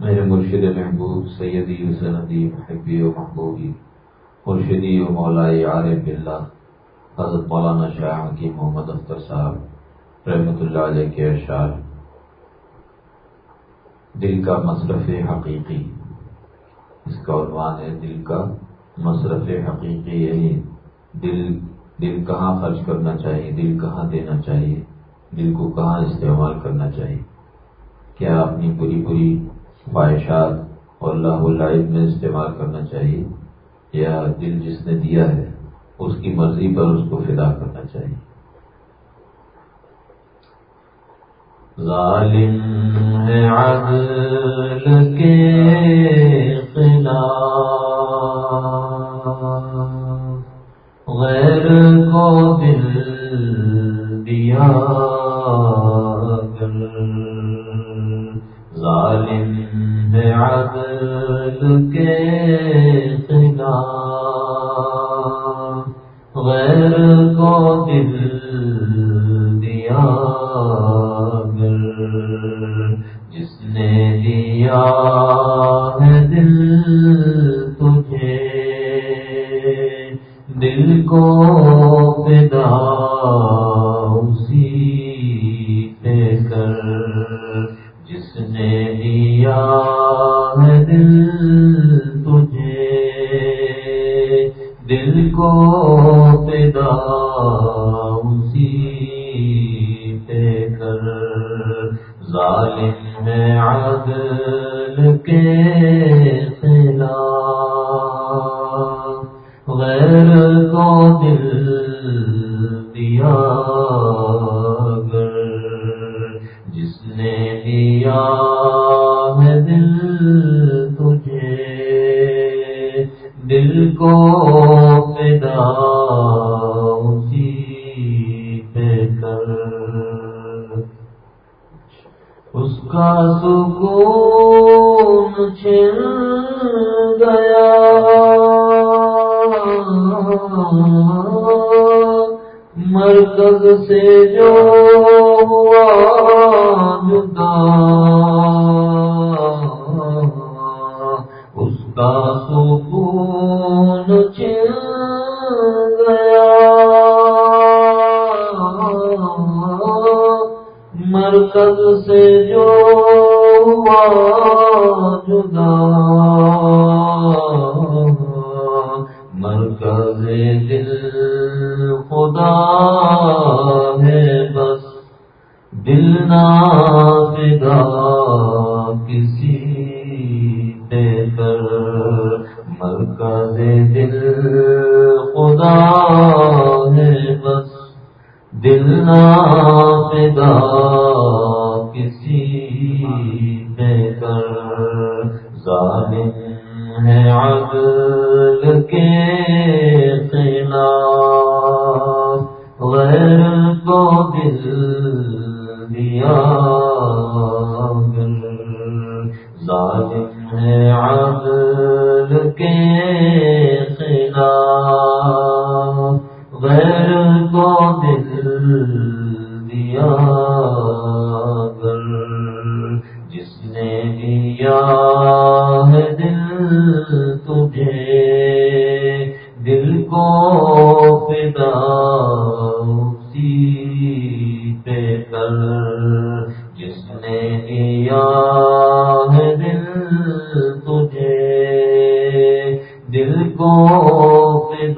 میرے مرشد محبوب سیدی سندی محبی و محبوبی، مرشدی و مولائی عارف بلّہ حضرت مولانا شاہ کی محمد اختر صاحب رحمۃ اللہ علیہ کے اشعار دل کا مصرف حقیقی، اس کا عنوان ہے دل کا مصرف حقیقی یعنی دل دل کہاں خرچ کرنا چاہیے، دل کہاں دینا چاہیے، دل کو کہاں استعمال کرنا چاہیے۔ کیا اپنی پوری پوری خواہشات اور اللہ العد میں استعمال کرنا چاہیے یا دل جس نے دیا ہے، اس کی مرضی پر اس کو فدا کرنا چاہیے۔ ظالم ہے عدل کے خلاف، غیر کو دل اسی پہ کر۔ ظالم ہے عدل کے ہے عدل کے خلاف غیر کو دل دیا ظالم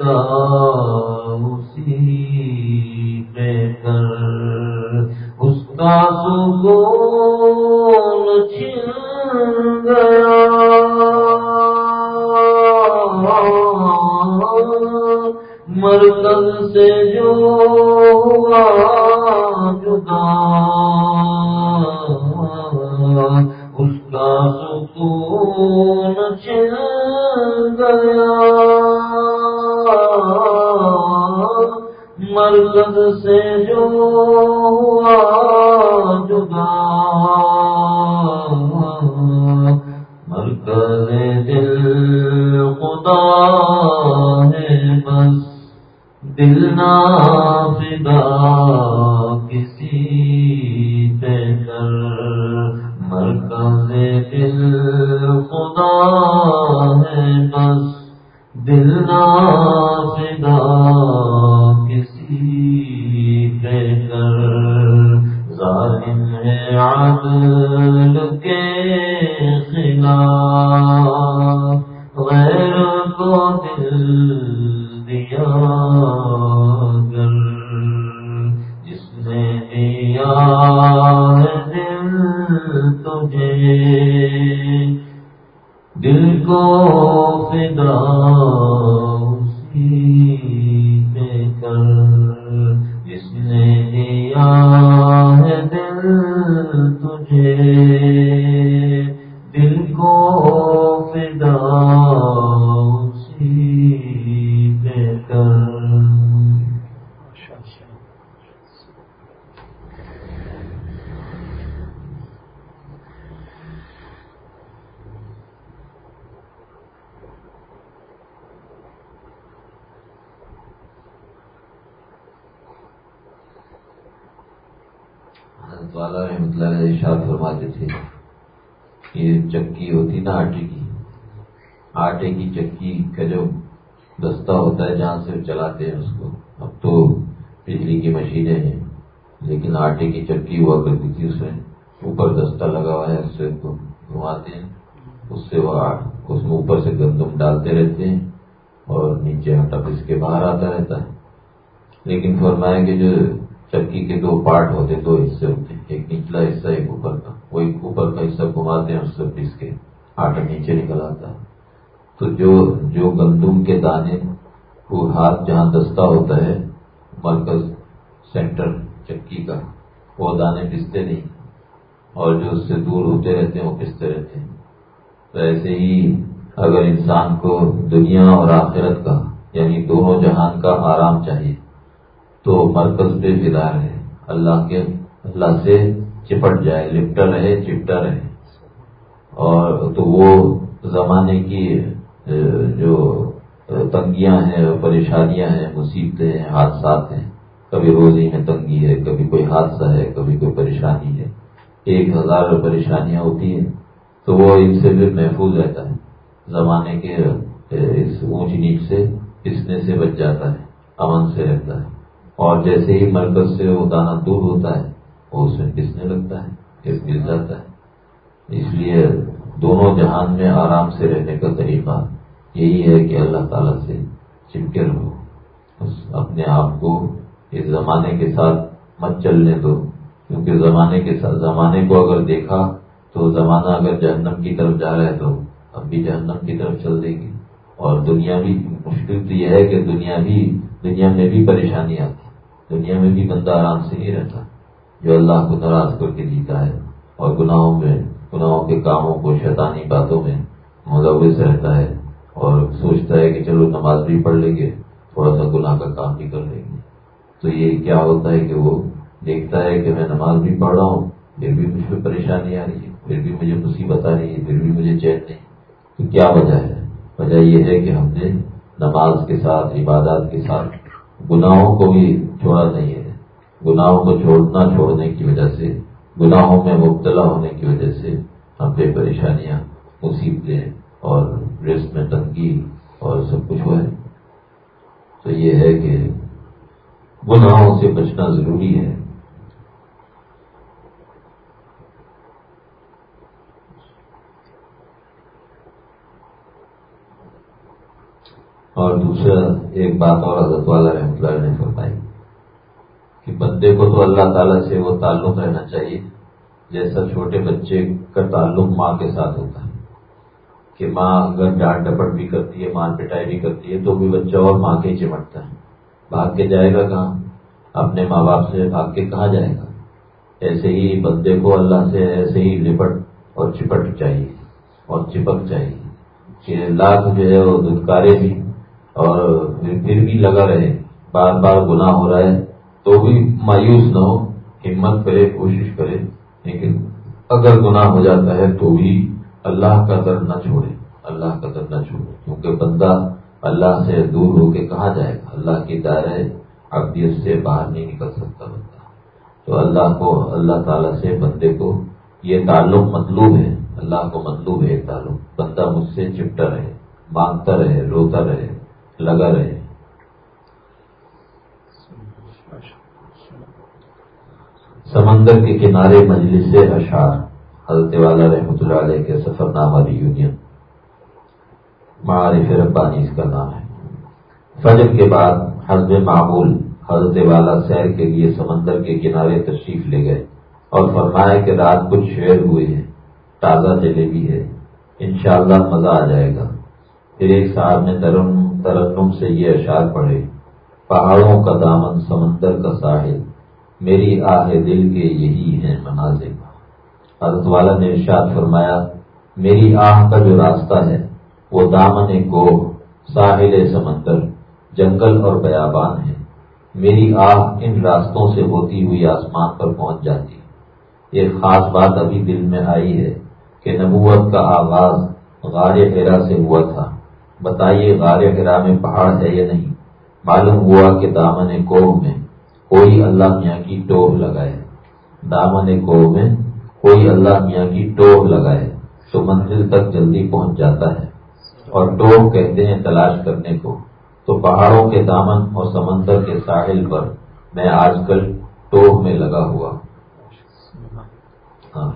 فدا دل نا آٹے کی۔ آٹے کی چکی کا جو دستہ ہوتا ہے جہاں سے چلاتے ہیں اس کو۔ اب تو بجلی کی مشینیں ہیں، لیکن آٹے کی چکی ہوا کرتی تھی اس میں۔ اوپر دستہ لگا ہوا ہے اس سے گھماتے ہیں۔ اس سے وہ اس میں اوپر سے گندم ڈالتے رہتے ہیں اور نیچے آٹا پس کے باہر آتا رہتا ہے۔ لیکن فرمایا کہ جو چکی کے دو پارٹ ہوتے، دو حصے ہوتے ہیں ایک نچلا حصہ، ایک اوپر کا۔ وہ ایک اوپر کا حصہ گھماتے ہیں اس سے پس کے۔ آٹا نیچے نکل آتا تو جو جو گندم کے دانے وہ ہاتھ جہاں دستہ ہوتا ہے، مرکز سینٹر چکی کا، وہ دانے پستے نہیں، اور جو اس سے دور ہوتے رہتے ہیں، وہ پستے رہتے ہیں۔ تو ایسے ہی اگر انسان کو دنیا اور آخرت کا یعنی دونوں جہان کا آرام چاہیے، تو مرکز پہ فدا رہے۔ اللہ کے، اللہ سے چپٹ جائے، لپٹا رہے، چپٹا رہے۔ اور تو وہ زمانے کی جو تنگیاں ہیں، پریشانیاں ہیں، مصیبتیں ہیں، حادثات ہیں، کبھی روزی میں تنگی ہے، کبھی کوئی حادثہ ہے، کبھی کوئی پریشانی ہے، ایک ہزار پریشانیاں ہوتی ہیں، تو وہ ان سے بھی محفوظ رہتا ہے۔ زمانے کے اس اونچ نیچ سے پسنے سے بچ جاتا ہے، امن سے رہتا ہے۔ اور جیسے ہی مرکز سے وہ دانا دور ہوتا ہے، وہ اس میں پسنے لگتا ہے پھر پس جاتا ہے۔ اس لیے دونوں جہان میں آرام سے رہنے کا طریقہ یہی ہے کہ اللہ تعالیٰ سے چپکے رہو۔ اپنے آپ کو اس زمانے کے ساتھ مت چلنے دو، کیونکہ زمانے کے ساتھ، زمانے کو اگر دیکھا تو زمانہ اگر جہنم کی طرف جا رہا ہے تو اب بھی جہنم کی طرف چل دے گی اور دنیا بھی، مشکل تو یہ ہے کہ دنیا بھی، دنیا میں بھی پریشانی آتی دنیا میں بھی بندہ آرام سے نہیں رہتا جو اللہ کو ناراض کر کے جیتا ہے اور گناہوں میں گناہوں کے کاموں کو شیطانی باتوں میں ملوث رہتا ہے اور سوچتا ہے کہ چلو نماز بھی پڑھ لیں گے، تھوڑا سا گناہ کا کام بھی کر لیں گے۔ تو یہ کیا ہوتا ہے کہ وہ دیکھتا ہے کہ میں نماز بھی پڑھ رہا ہوں، پھر بھی مجھ پہ پریشانی آ رہی ہے، پھر بھی مجھے مصیبت آ رہی ہے، پھر بھی مجھے چین نہیں۔ تو کیا وجہ ہے؟ وجہ یہ ہے کہ ہم نے نماز کے ساتھ، عبادات کے ساتھ گناہوں کو بھی چھوڑا نہیں ہے۔ گناہوں کو چھوڑنا، چھوڑنے کی وجہ سے، گناہوں میں مبتلا ہونے کی وجہ سے ہم پہ پریشانیاں، مصیبتیں اور ریس میں تنگی اور سب کچھ ہوا ہے۔ تو یہ ہے کہ گناہوں سے بچنا ضروری ہے۔ اور دوسرا، ایک بات اور حضرت والا رحمۃ اللہ نے فرمائی کہ بندے کو تو اللہ تعالیٰ سے وہ تعلق رہنا چاہیے۔ جیسا چھوٹے بچے کا تعلق ماں کے ساتھ ہوتا ہے۔ کہ ماں اگر ڈانٹ ڈپٹ بھی کرتی ہے مار پٹائی بھی کرتی ہے، تو بھی بچہ اور ماں کے چمٹتا ہے۔ بھاگ کے جائے گا کہاں؟ اپنے ماں باپ سے بھاگ کے کہاں جائے گا؟ ایسے ہی بندے کو اللہ سے ایسے ہی لپٹ اور چپٹ چاہیے اور چپک چاہیے کہ لاکھ جو ہے وہ دھتکارے بھی اور پھر بھی لگا رہے، بار بار گناہ ہو رہا ہے، تو بھی مایوس نہ ہو، ہمت کرے، کوشش کرے۔ لیکن اگر گناہ ہو جاتا ہے تو بھی اللہ کا در نہ چھوڑے، اللہ کا در نہ چھوڑے، کیونکہ بندہ اللہ سے دور ہو کے کہاں جائے گا؟ اللہ کی دائرے ابدیت سے باہر نہیں نکل سکتا بندہ۔ تو اللہ کو، اللہ تعالیٰ سے بندے کو یہ تعلق مطلوب ہے، اللہ کو مطلوب بھیج ڈالو بندہ مجھ سے چپٹا رہے، مانگتا رہے، روتا رہے، لگا رہے۔ سمندر کے کنارے مجلس سے اشعار، حضرت والا رحمۃ اللہ علیہ کے سفر نامہ یونین معارف ربانی اس کا نام ہے۔ فجر کے بعد حضب معمول، حضرت والا سیر کے لیے سمندر کے کنارے تشریف لے گئے اور فرمایا کہ رات کچھ شعر ہوئے ہیں، تازہ جلیبی ہے، انشاءاللہ مزہ آ جائے گا۔ پھر ایک صاحب نے ترنم سے یہ اشعار پڑھے، پہاڑوں کا دامن سمندر کا ساحل میری آہ دل کے یہی ہیں منازل۔ حضرت والا نے ارشاد فرمایا، میری آہ کا جو راستہ ہے، وہ دامن کو ساحل سمندر، جنگل اور بیابان ہے۔ میری آہ ان راستوں سے ہوتی ہوئی آسمان پر پہنچ جاتی۔ ایک خاص بات ابھی دل میں آئی ہے کہ نبوت کا آغاز غار ہرا سے ہوا تھا۔ بتائیے غار ہرا میں پہاڑ ہے یا نہیں؟ معلوم ہوا کہ دامن کوہ میں کوئی اللہ میاں کی ٹوہ لگائے۔ دامن کوہ میں کوئی اللہ میاں کی ٹوہ لگائے۔ تو منزل تک جلدی پہنچ جاتا ہے۔ اور ٹوہ کہتے ہیں تلاش کرنے کو۔ تو پہاڑوں کے دامن اور سمندر کے ساحل پر میں آج کل ٹوہ میں لگا ہوا۔ ہاں۔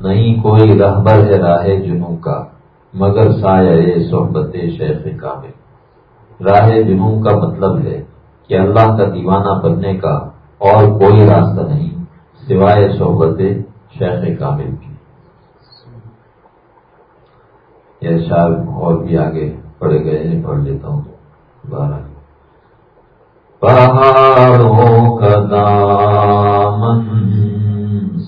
نہیں کوئی رہبر ہے راہ جنوں کا، مگر سایہ صحبت شیخ کامل۔ راہ جنوں کا مطلب ہے کہ اللہ کا دیوانہ بننے کا اور کوئی راستہ نہیں سوائے صحبت شیخ کامل کی۔ یہ شاید اور بھی آگے پڑھے گئے ہیں، پڑھ لیتا ہوں۔ بارہ پہاڑوں کا دامن،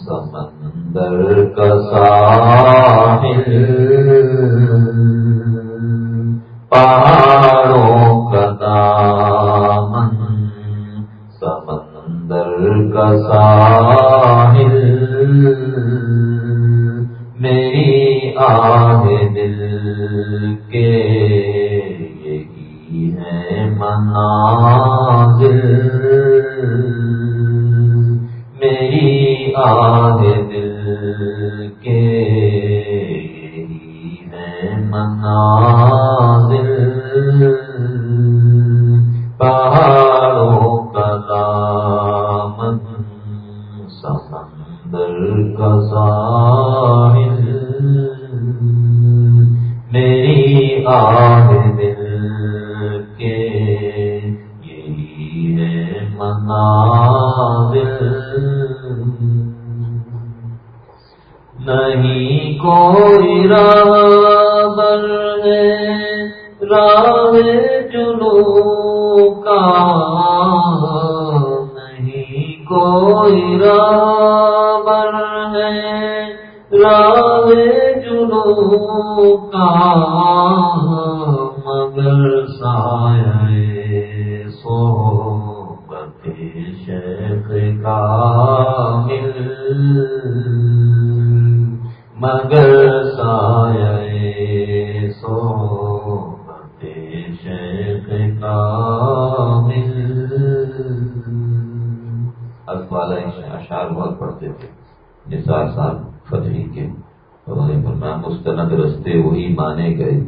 سمندر کا ساحل۔ پہاڑوں کا ساحل میری آہ کا نہیں کوئی رابر ہے۔ راہ جنو کا اشعار بہت پڑھتے تھے۔ نثار صاحب فتحی کے۔ انہوں نے فرمایا، مستند رستے وہی مانے گئے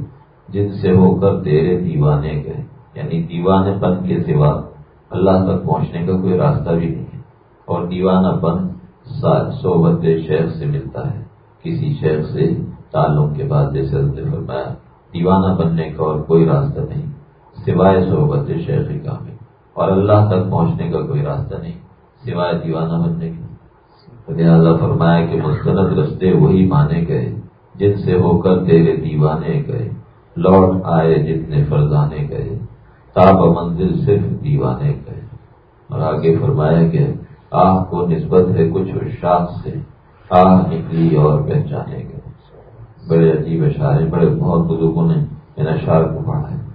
جن سے ہو کر تیرے دیوانے گئے۔ یعنی دیوانے پن کے سوا اللہ تک پہنچنے کا کوئی راستہ بھی نہیں ہے۔ اور دیوانہ پن صحبت شیخ سے ملتا ہے۔ کسی شیخ سے تعلق کے بعد جیسے نے فرمایا، دیوانہ بننے کا اور کوئی راستہ نہیں، سوائے صحبت شیخ کا میں اور اللہ تک پہنچنے کا کوئی راستہ نہیں۔ سوائے دیوانہ بننے کا لہٰذا فرمایا کہ مستند رستے وہی مانے گئے، جن سے ہو کر تیرے دیوانے گئے، لوٹ آئے جتنے فرزانے گئے، تاب منزل صرف دیوانے گئے۔ اور آگے فرمایا کہ آہ کو نسبت ہے کچھ شاخ سے، آہ نکلی اور پہچانے گئے۔ بڑے عجیب اشعار بڑے بہت بزرگوں نے ان اشعار کو پڑھا ہے۔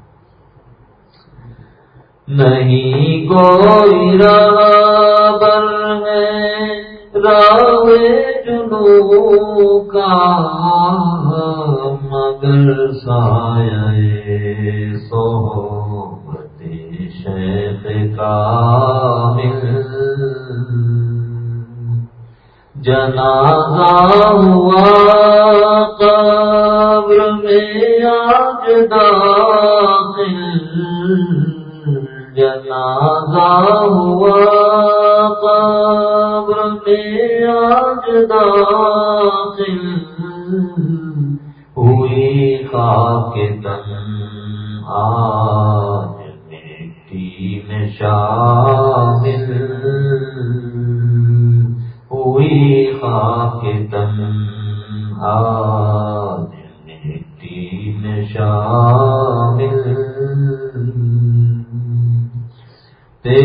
نہیں کوئی رابر ہے۔ راہ جنو کا مگر سایہ صحبت شیخ کا جنازہ ہوا قبر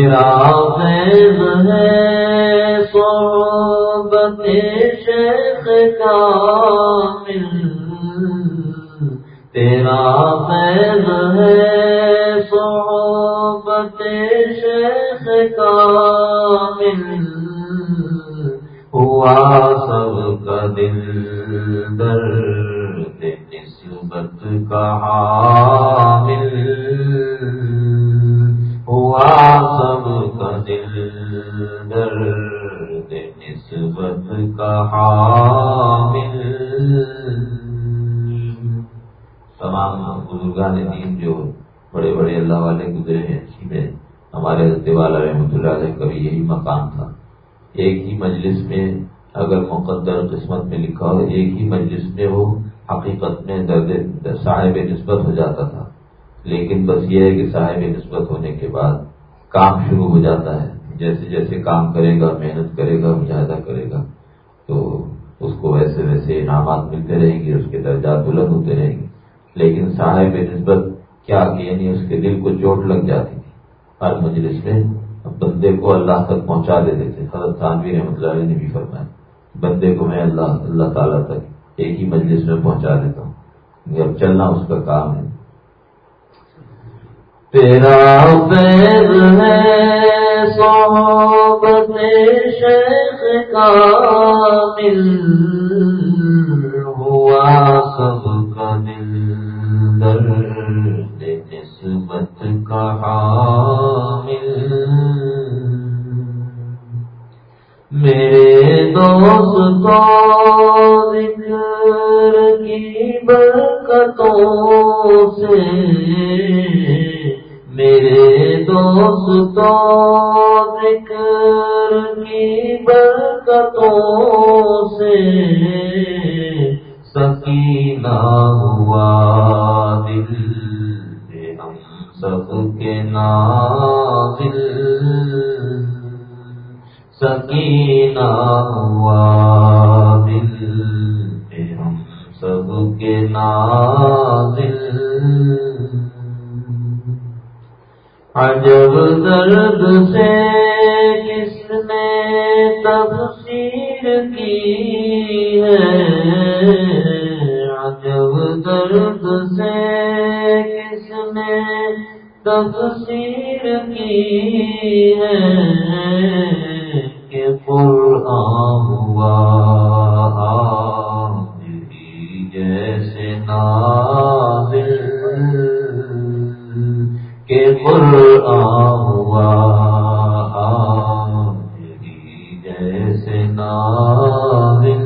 تیرا فیض ہے صحبت شیخ کامل، تیرا فیض ہے صحبت شیخ کامل، ہوا سب کا دل درد نسبت کا ہمارے والا رحمۃ اللہ علیہ کبھی یہی مقام تھا۔ ایک ہی مجلس میں اگر مقدر قسمت میں لکھا ہو، ایک ہی مجلس میں وہ حقیقت میں درد صاحب نسبت ہو جاتا تھا۔ لیکن بس یہ ہے کہ صاحب نسبت ہونے کے بعد کام شروع ہو جاتا ہے۔ جیسے جیسے کام کرے گا، محنت کرے گا، مجاہدہ کرے گا، تو اس کو ویسے ویسے انعامات ملتے رہیں گے، اس کے درجات بلند ہوتے رہیں گے۔ لیکن صاحب نسبت کیا کہ یعنی اس کے دل کو چوٹ لگ جاتی۔ ہر مجلس میں بندے کو اللہ تک پہنچا دیتے۔ تھے حضرت خانوی رحمۃ اللہ علیہ نے بھی فرمایا، بندے کو میں اللہ اللہ تعالیٰ تک ایک ہی مجلس میں پہنچا دیتا ہوں۔ اب چلنا اس کا کام ہے۔ تیرا پیر ہے صحبت شیخ کا مل سے میرے دوست ذکر کی برکتوں سے سکینہ ہوا دل ہم سب کے نازل۔ سکینہ ہوا کے نازل۔ عجب درد سے کس نے تفسیر کی ہے؟ عجب درد سے کس نے تفسیر کی ہے قرآن ہوا۔ نازل کے قرآن ہوا میری جیسے نازل۔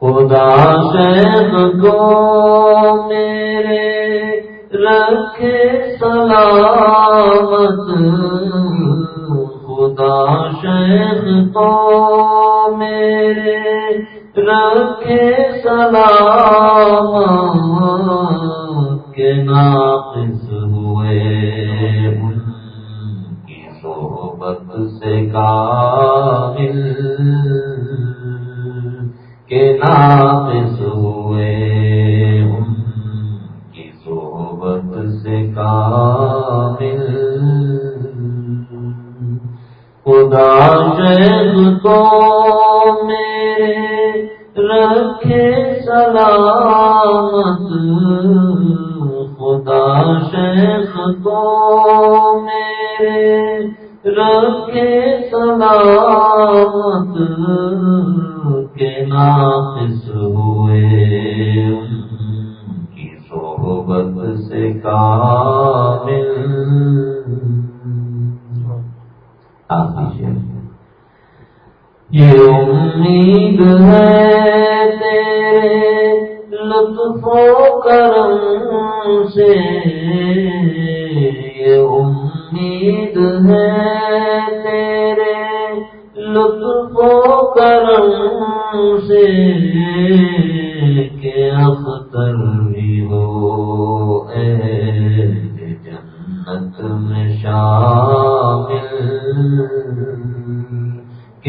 خدا شیخ کو میرے رکھے سلامت۔ خدا شیخ تو میرے رکھے سلام کے ناقص ہوئے ان کی صحبت سے کامل کے ناقص ہوئے ان کی صحبت سے کامل خدا شیخ کو رکھے سلامت کے نام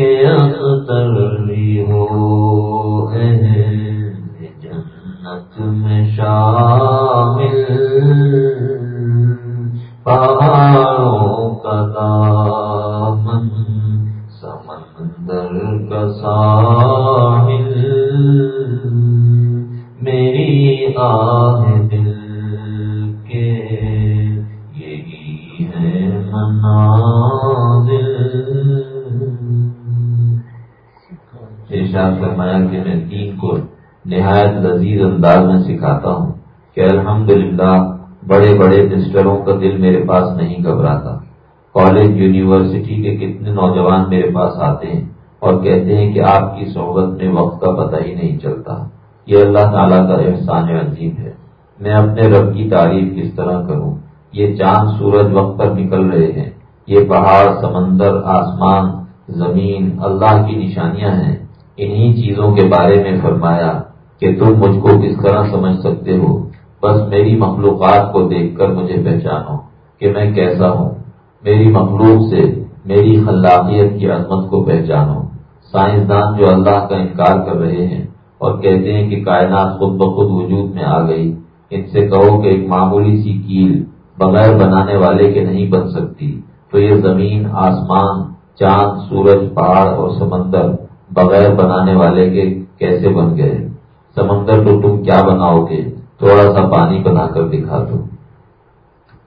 کے اختر بھی ہو جنت میں شاہ دل میرے پاس نہیں گھبراتا۔ کالج، یونیورسٹی کے کتنے نوجوان میرے پاس آتے ہیں اور کہتے ہیں کہ آپ کی صحبت میں وقت کا پتہ ہی نہیں چلتا۔ یہ اللہ تعالیٰ کا احسان عظیم ہے۔ میں اپنے رب کی تعریف کس طرح کروں؟ یہ چاند سورج وقت پر نکل رہے ہیں۔ یہ پہاڑ، سمندر، آسمان، زمین، اللہ کی نشانیاں ہیں۔ انہی چیزوں کے بارے میں فرمایا کہ تم مجھ کو کس طرح سمجھ سکتے ہو؟ بس میری مخلوقات کو دیکھ کر مجھے پہچانو کہ میں کیسا ہوں۔ میری مخلوق سے میری خلاقیت کی عظمت کو پہچانو۔ سائنسدان جو اللہ کا انکار کر رہے ہیں اور کہتے ہیں کہ کائنات خود بخود وجود میں آ گئی، ان سے کہو کہ ایک معمولی سی کیل بغیر بنانے والے کے نہیں بن سکتی۔ تو یہ زمین، آسمان، چاند، سورج، پہاڑ اور سمندر بغیر بنانے والے کے کیسے بن گئے؟ سمندر تو تم کیا بناؤ گے؟ تھوڑا سا پانی بنا کر دکھا دو۔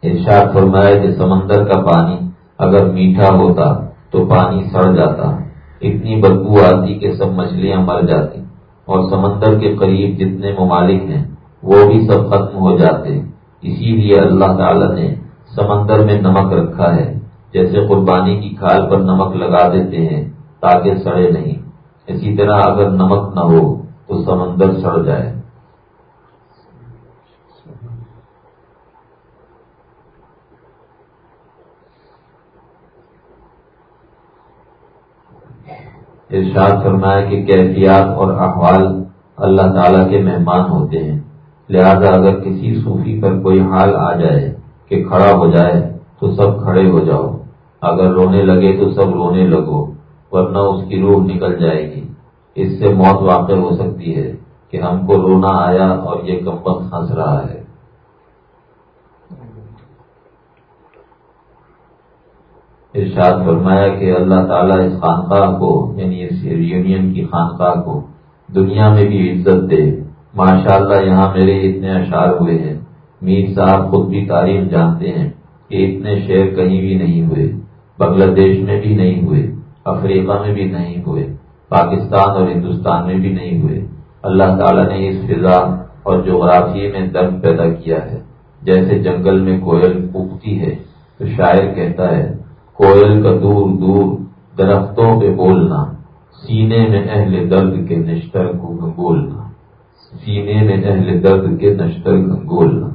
ارشاد فرمایا کہ سمندر کا پانی اگر میٹھا ہوتا تو پانی سڑ جاتا۔ اتنی بدبو آتی کہ سب مچھلیاں مر جاتی۔ اور سمندر کے قریب جتنے ممالک ہیں، وہ بھی سب ختم ہو جاتے۔ اسی لیے اللہ تعالی نے سمندر میں نمک رکھا ہے۔ جیسے قربانی کی کھال پر نمک لگا دیتے ہیں، تاکہ سڑے نہیں۔ اسی طرح اگر نمک نہ ہو تو سمندر سڑ جائے۔ ارشاد فرمایا کہ کیفیات اور احوال اللہ تعالیٰ کے مہمان ہوتے ہیں۔ لہذا اگر کسی صوفی پر کوئی حال آ جائے کہ کھڑا ہو جائے تو سب کھڑے ہو جاؤ۔ اگر رونے لگے تو سب رونے لگو، ورنہ اس کی روح نکل جائے گی۔ اس سے موت واقع ہو سکتی ہے کہ ہم کو رونا آیا اور یہ کمپن ہنس رہا ہے۔ ارشاد فرمایا کہ اللہ تعالیٰ اس خانقاہ کو یعنی اس یونین کی خانقاہ کو دنیا میں بھی عزت دے۔ ماشاء اللہ یہاں میرے اتنے اشعار ہوئے ہیں۔ میر صاحب خود بھی تاریخ جانتے ہیں کہ اتنے شعر کہیں بھی نہیں ہوئے بنگلہ دیش میں بھی نہیں ہوئے، افریقہ میں بھی نہیں ہوئے، پاکستان اور ہندوستان میں بھی نہیں ہوئے۔ اللہ تعالیٰ نے اس فضا اور جغرافیے میں درد پیدا کیا ہے۔ جیسے جنگل میں کوئل اگتی ہے تو شاعر کہتا ہے کوئل کا دور دور درختوں پہ بولنا، سینے میں اہل درد کے نشتر کو گنگولنا سینے میں اہل درد کے نشتر گنگولنا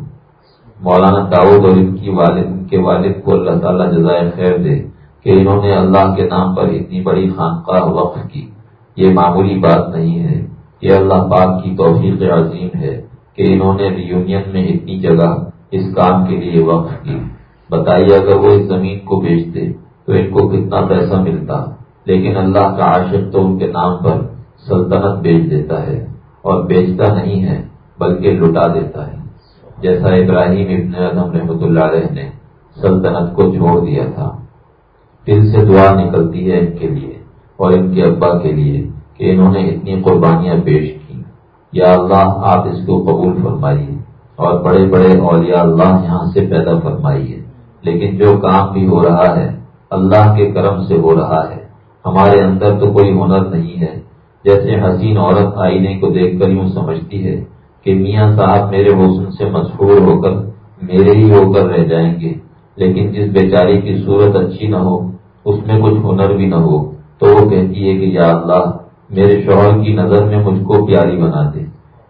مولانا داؤد اور ان کی والد، ان کے والد کو اللہ تعالیٰ جزائے خیر دے کہ انہوں نے اللہ کے نام پر اتنی بڑی خانقاہ وقف کی۔ یہ معمولی بات نہیں ہے، یہ اللہ پاک کی توفیق عظیم ہے کہ انہوں نے ریونین میں اتنی جگہ اس کام کے لیے وقف کی۔ بتائیے اگر وہ اس زمین کو بیچتے تو ان کو کتنا پیسہ ملتا؟ لیکن اللہ کا عاشق تو ان کے نام پر سلطنت بیچ دیتا ہے اور بیچتا نہیں ہے، بلکہ لٹا دیتا ہے۔ جیسا ابراہیم ابن ادم رحمۃ اللہ علیہ نے سلطنت کو چھوڑ دیا تھا۔ دل سے دعا نکلتی ہے ان کے لیے اور ان کے ابا کے لیے کہ انہوں نے اتنی قربانیاں پیش کی۔ یا اللہ، آپ اس کو قبول فرمائیے اور بڑے بڑے اولیاء اللہ یہاں سے پیدا فرمائیے۔ لیکن جو کام بھی ہو رہا ہے، اللہ کے کرم سے ہو رہا ہے۔ ہمارے اندر تو کوئی ہنر نہیں ہے۔ جیسے حسین عورت آئینے کو دیکھ کر یوں سمجھتی ہے کہ میاں صاحب میرے حسن سے مشہور ہو کر میرے ہی ہو کر رہ جائیں گے۔ لیکن جس بیچاری کی صورت اچھی نہ ہو، اس میں کچھ ہنر بھی نہ ہو، تو وہ کہتی ہے کہ یا اللہ، میرے شوہر کی نظر میں مجھ کو پیاری بنا دے۔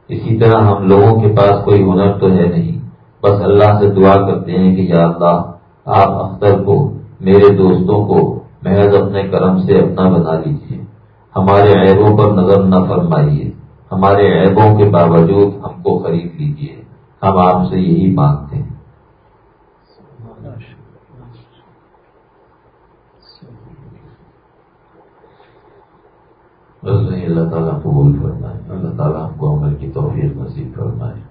اسی طرح ہم لوگوں کے پاس کوئی ہنر تو ہے نہیں۔ بس اللہ سے دعا کرتے ہیں کہ یا اللہ آپ اختر کو، میرے دوستوں کو محض اپنے کرم سے اپنا بنا لیجیے ہمارے عیبوں پر نظر نہ فرمائیے۔ ہمارے عیبوں کے باوجود ہم کو خرید لیجیے ہم آپ سے یہی مانگتے ہیں۔ بس نہیں، اللہ تعالیٰ قبول فرمائے۔ اللہ تعالیٰ ہم کو عمل کی توفیق نصیب فرمائے۔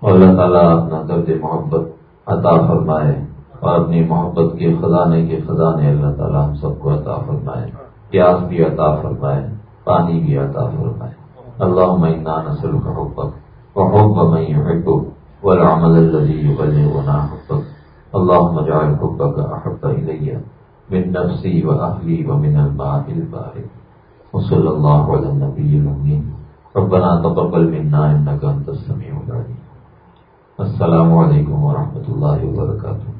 اور اللہ تعالیٰ اپنا درد محبت عطا فرمائے۔ اور اپنی محبت کے خزانے کے خزانے اللہ تعالیٰ ہم سب کو عطا فرمائے، پیاس بھی عطا فرمائے، پانی بھی عطا فرمائے۔ اللہ منا نسل کا حبک، و میں يحبك والعمل الذي يبلغنا حبك اللهم اجعل حبك احب الي من نفسي واهلي ومن الماء البارد۔ وصلی اللہ علیہ نبی الامین ربنا تقبل منا انك انت السميع العليم السلام علیکم ورحمۃ اللہ وبرکاتہ۔